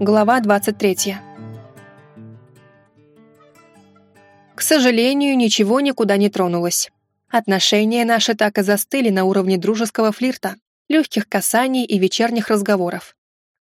Глава 23. К сожалению, ничего никуда не тронулось. Отношения наши так и застыли на уровне дружеского флирта, легких касаний и вечерних разговоров.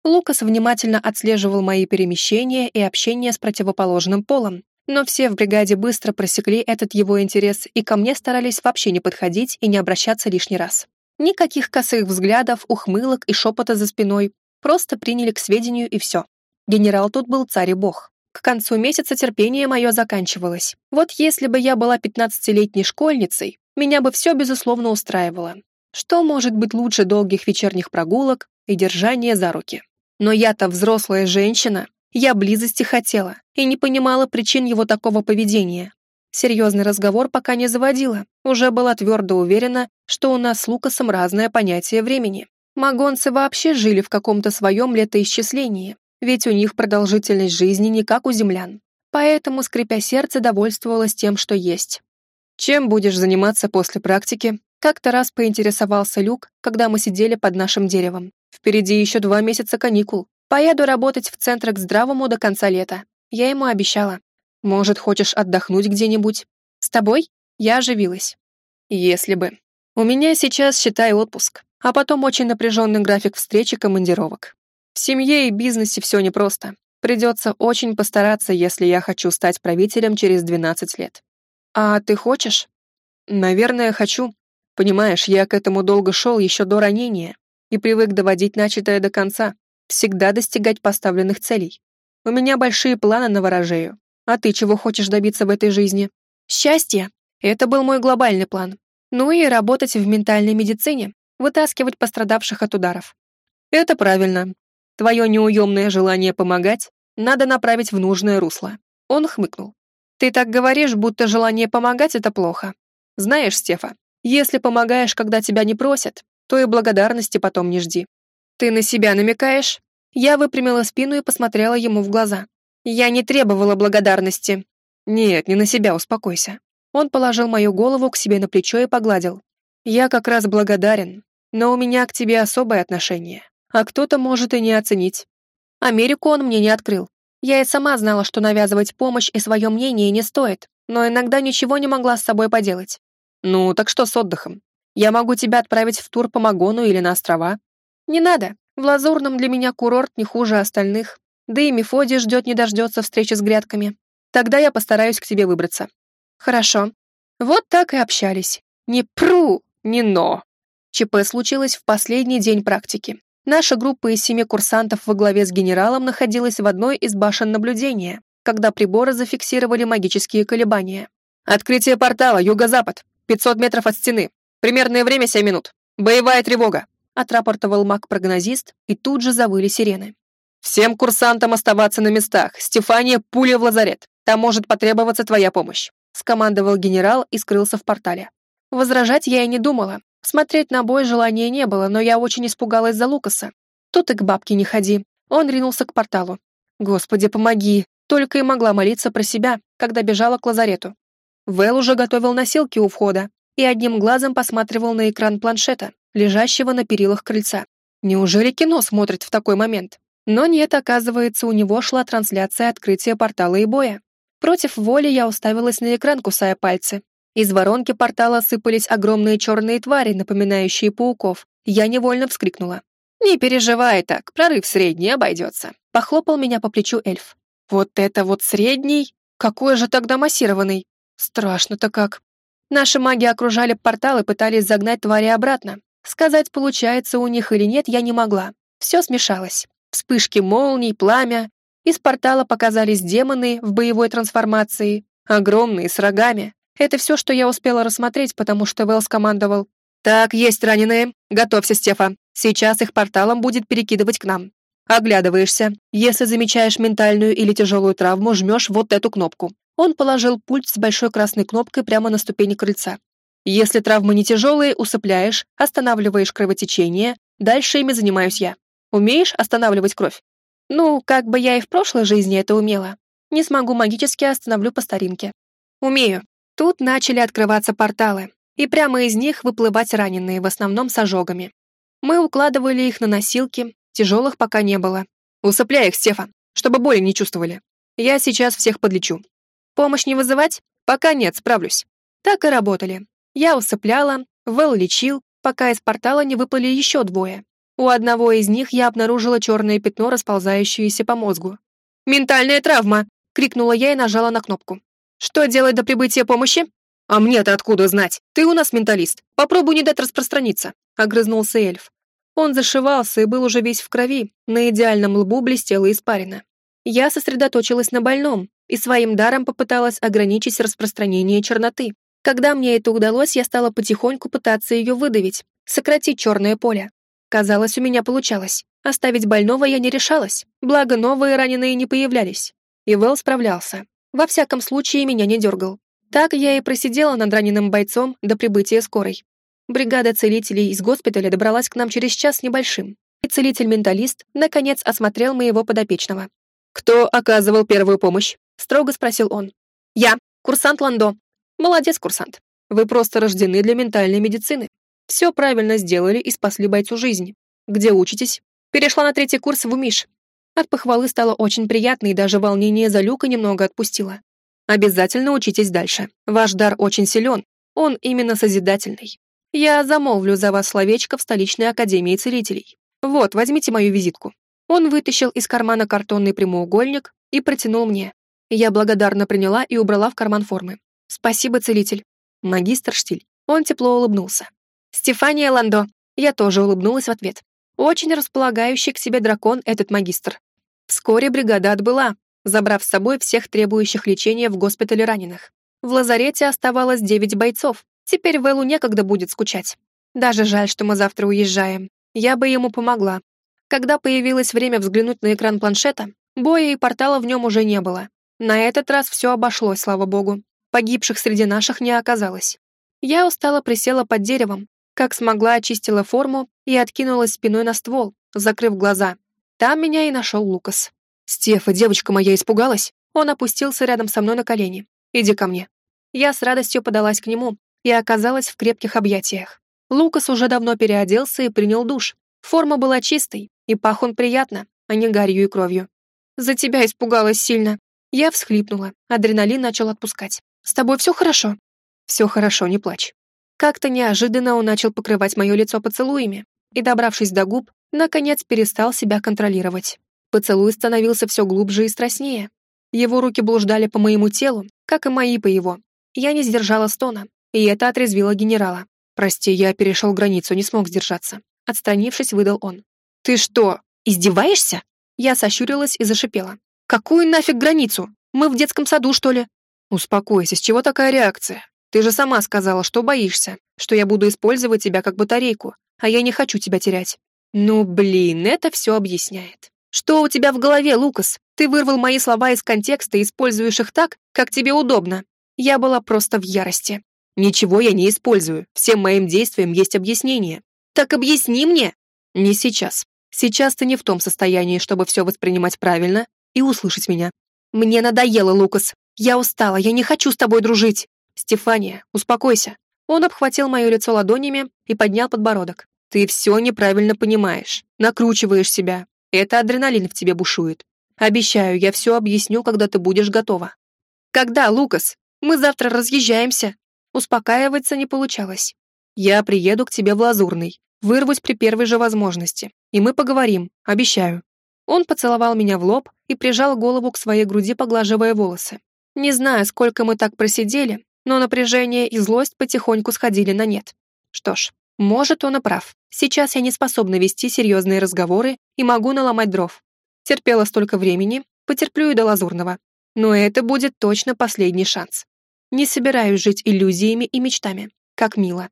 Лукас внимательно отслеживал мои перемещения и общение с противоположным полом, но все в бригаде быстро просекли этот его интерес и ко мне старались вообще не подходить и не обращаться лишний раз. Никаких косых взглядов, ухмылок и шепота за спиной, просто приняли к сведению и все. Генерал тут был царь и бог. К концу месяца терпение мое заканчивалось. Вот если бы я была пятнадцатилетней школьницей, меня бы все безусловно устраивало. Что может быть лучше долгих вечерних прогулок и держания за руки? Но я-то взрослая женщина, я близости хотела и не понимала причин его такого поведения. Серьезный разговор пока не заводила, уже была твердо уверена, что у нас с Лукасом разное понятие времени. Магонцы вообще жили в каком-то своем летоисчислении, ведь у них продолжительность жизни не как у землян. Поэтому, скрипя сердце, довольствовалась тем, что есть. «Чем будешь заниматься после практики?» Как-то раз поинтересовался Люк, когда мы сидели под нашим деревом. Впереди еще два месяца каникул. Поеду работать в центр к здравому до конца лета. Я ему обещала. Может, хочешь отдохнуть где-нибудь? С тобой? Я оживилась. Если бы. У меня сейчас, считай, отпуск. А потом очень напряженный график встреч и командировок. В семье и бизнесе все непросто. Придется очень постараться, если я хочу стать правителем через 12 лет. А ты хочешь? Наверное, хочу. Понимаешь, я к этому долго шел еще до ранения и привык доводить начатое до конца, всегда достигать поставленных целей. У меня большие планы на ворожею. А ты чего хочешь добиться в этой жизни? Счастье. Это был мой глобальный план. Ну и работать в ментальной медицине, вытаскивать пострадавших от ударов. Это правильно. Твое неуемное желание помогать надо направить в нужное русло. Он хмыкнул. Ты так говоришь, будто желание помогать — это плохо. Знаешь, Стефа, если помогаешь, когда тебя не просят, то и благодарности потом не жди. Ты на себя намекаешь? Я выпрямила спину и посмотрела ему в глаза. Я не требовала благодарности. Нет, не на себя, успокойся. Он положил мою голову к себе на плечо и погладил. Я как раз благодарен, но у меня к тебе особое отношение, а кто-то может и не оценить. Америку он мне не открыл. Я и сама знала, что навязывать помощь и свое мнение не стоит, но иногда ничего не могла с собой поделать. Ну, так что с отдыхом? Я могу тебя отправить в тур по Магону или на острова. Не надо. В Лазурном для меня курорт не хуже остальных. Да и Мефодий ждет не дождется встречи с грядками. Тогда я постараюсь к тебе выбраться. Хорошо. Вот так и общались. Не пру, не но. ЧП случилось в последний день практики. Наша группа из семи курсантов во главе с генералом находилась в одной из башен наблюдения, когда приборы зафиксировали магические колебания. «Открытие портала, юго-запад, 500 метров от стены. Примерное время 7 минут. Боевая тревога», отрапортовал маг-прогнозист, и тут же завыли сирены. «Всем курсантам оставаться на местах. Стефания, пуля в лазарет. Там может потребоваться твоя помощь», скомандовал генерал и скрылся в портале. Возражать я и не думала. Смотреть на бой желания не было, но я очень испугалась за Лукаса. Тут и к бабке не ходи. Он ринулся к порталу. «Господи, помоги!» Только и могла молиться про себя, когда бежала к лазарету. Вэл уже готовил носилки у входа и одним глазом посматривал на экран планшета, лежащего на перилах крыльца. Неужели кино смотрит в такой момент? Но нет, оказывается, у него шла трансляция открытия портала и боя. Против воли я уставилась на экран, кусая пальцы. Из воронки портала сыпались огромные черные твари, напоминающие пауков. Я невольно вскрикнула. «Не переживай так, прорыв средний обойдется», — похлопал меня по плечу эльф. «Вот это вот средний? Какой же тогда массированный? Страшно-то как. Наши маги окружали портал и пытались загнать твари обратно. Сказать, получается у них или нет, я не могла. Все смешалось. Вспышки молний, пламя. Из портала показались демоны в боевой трансформации. Огромные, с рогами. Это все, что я успела рассмотреть, потому что Вэл скомандовал. «Так, есть раненые. Готовься, Стефа. Сейчас их порталом будет перекидывать к нам. Оглядываешься. Если замечаешь ментальную или тяжелую травму, жмешь вот эту кнопку. Он положил пульт с большой красной кнопкой прямо на ступени крыльца. Если травмы не тяжелые, усыпляешь, останавливаешь кровотечение, дальше ими занимаюсь я. Умеешь останавливать кровь? Ну, как бы я и в прошлой жизни это умела. Не смогу магически, остановлю по старинке. Умею. Тут начали открываться порталы, и прямо из них выплывать раненые, в основном с ожогами. Мы укладывали их на носилки, тяжелых пока не было. Усыпляй их, Стефан, чтобы боли не чувствовали. Я сейчас всех подлечу. Помощь не вызывать? Пока нет, справлюсь. Так и работали. Я усыпляла, Вэл лечил, пока из портала не выплыли еще двое. У одного из них я обнаружила черное пятно, расползающееся по мозгу. «Ментальная травма!» — крикнула я и нажала на кнопку. «Что делать до прибытия помощи?» «А мне-то откуда знать? Ты у нас менталист. Попробуй не дать распространиться», — огрызнулся эльф. Он зашивался и был уже весь в крови, на идеальном лбу блестела испарина. Я сосредоточилась на больном и своим даром попыталась ограничить распространение черноты. Когда мне это удалось, я стала потихоньку пытаться ее выдавить, сократить черное поле. Казалось, у меня получалось. Оставить больного я не решалась, благо новые раненые не появлялись. И Вэл справлялся. Во всяком случае, меня не дергал. Так я и просидела над раненым бойцом до прибытия скорой. Бригада целителей из госпиталя добралась к нам через час небольшим, и целитель-менталист наконец осмотрел моего подопечного. «Кто оказывал первую помощь?» — строго спросил он. «Я, курсант Ландо». «Молодец, курсант. Вы просто рождены для ментальной медицины. Все правильно сделали и спасли бойцу жизнь. Где учитесь?» Перешла на третий курс в УМИШ. От похвалы стало очень приятно, и даже волнение за Люка немного отпустило. Обязательно учитесь дальше. Ваш дар очень силен. Он именно созидательный. Я замолвлю за вас словечко в столичной академии целителей. Вот, возьмите мою визитку. Он вытащил из кармана картонный прямоугольник и протянул мне. Я благодарно приняла и убрала в карман формы. Спасибо, целитель. Магистр Штиль. Он тепло улыбнулся. Стефания Ландо. Я тоже улыбнулась в ответ. Очень располагающий к себе дракон этот магистр. Вскоре бригада отбыла, забрав с собой всех требующих лечения в госпитале раненых. В лазарете оставалось девять бойцов. Теперь Вэлу некогда будет скучать. Даже жаль, что мы завтра уезжаем. Я бы ему помогла. Когда появилось время взглянуть на экран планшета, боя и портала в нем уже не было. На этот раз все обошлось, слава богу. Погибших среди наших не оказалось. Я устало присела под деревом, как смогла очистила форму и откинулась спиной на ствол, закрыв глаза. Там меня и нашел Лукас. «Стефа, девочка моя испугалась?» Он опустился рядом со мной на колени. «Иди ко мне». Я с радостью подалась к нему и оказалась в крепких объятиях. Лукас уже давно переоделся и принял душ. Форма была чистой, и пах он приятно, а не гарью и кровью. «За тебя испугалась сильно». Я всхлипнула, адреналин начал отпускать. «С тобой все хорошо?» «Все хорошо, не плачь». Как-то неожиданно он начал покрывать мое лицо поцелуями, и, добравшись до губ, наконец перестал себя контролировать. Поцелуй становился все глубже и страстнее. Его руки блуждали по моему телу, как и мои по его. Я не сдержала стона, и это отрезвило генерала. «Прости, я перешел границу, не смог сдержаться». Отстранившись, выдал он. «Ты что, издеваешься?» Я сощурилась и зашипела. «Какую нафиг границу? Мы в детском саду, что ли?» «Успокойся, с чего такая реакция? Ты же сама сказала, что боишься, что я буду использовать тебя как батарейку, а я не хочу тебя терять». «Ну, блин, это все объясняет. Что у тебя в голове, Лукас? Ты вырвал мои слова из контекста и используешь их так, как тебе удобно. Я была просто в ярости. Ничего я не использую. Всем моим действиям есть объяснение. Так объясни мне. Не сейчас. Сейчас ты не в том состоянии, чтобы все воспринимать правильно и услышать меня. Мне надоело, Лукас. Я устала, я не хочу с тобой дружить. Стефания, успокойся. Он обхватил мое лицо ладонями и поднял подбородок. Ты все неправильно понимаешь. Накручиваешь себя. Это адреналин в тебе бушует. Обещаю, я все объясню, когда ты будешь готова. Когда, Лукас? Мы завтра разъезжаемся. Успокаиваться не получалось. Я приеду к тебе в Лазурный, вырвусь при первой же возможности, и мы поговорим, обещаю. Он поцеловал меня в лоб и прижал голову к своей груди, поглаживая волосы. Не знаю, сколько мы так просидели, но напряжение и злость потихоньку сходили на нет. Что ж, может, он и прав. Сейчас я не способна вести серьезные разговоры и могу наломать дров. Терпела столько времени, потерплю и до Лазурного. Но это будет точно последний шанс. Не собираюсь жить иллюзиями и мечтами. Как мило.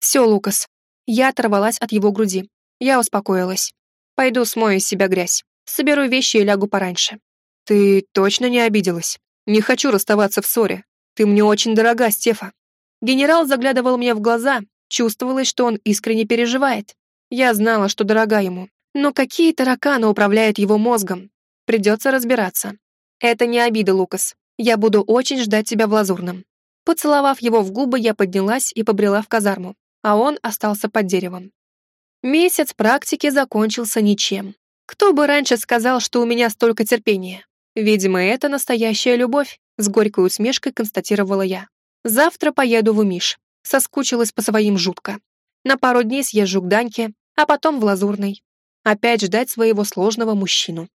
Все, Лукас. Я оторвалась от его груди. Я успокоилась. Пойду смою из себя грязь. Соберу вещи и лягу пораньше. Ты точно не обиделась? Не хочу расставаться в ссоре. Ты мне очень дорога, Стефа. Генерал заглядывал мне в глаза, Чувствовалось, что он искренне переживает. Я знала, что дорога ему. Но какие тараканы управляют его мозгом? Придется разбираться. Это не обида, Лукас. Я буду очень ждать тебя в Лазурном. Поцеловав его в губы, я поднялась и побрела в казарму, а он остался под деревом. Месяц практики закончился ничем. Кто бы раньше сказал, что у меня столько терпения? Видимо, это настоящая любовь, с горькой усмешкой констатировала я. Завтра поеду в Умиш. Соскучилась по своим жутко. На пару дней съезжу к Даньке, а потом в Лазурный. Опять ждать своего сложного мужчину.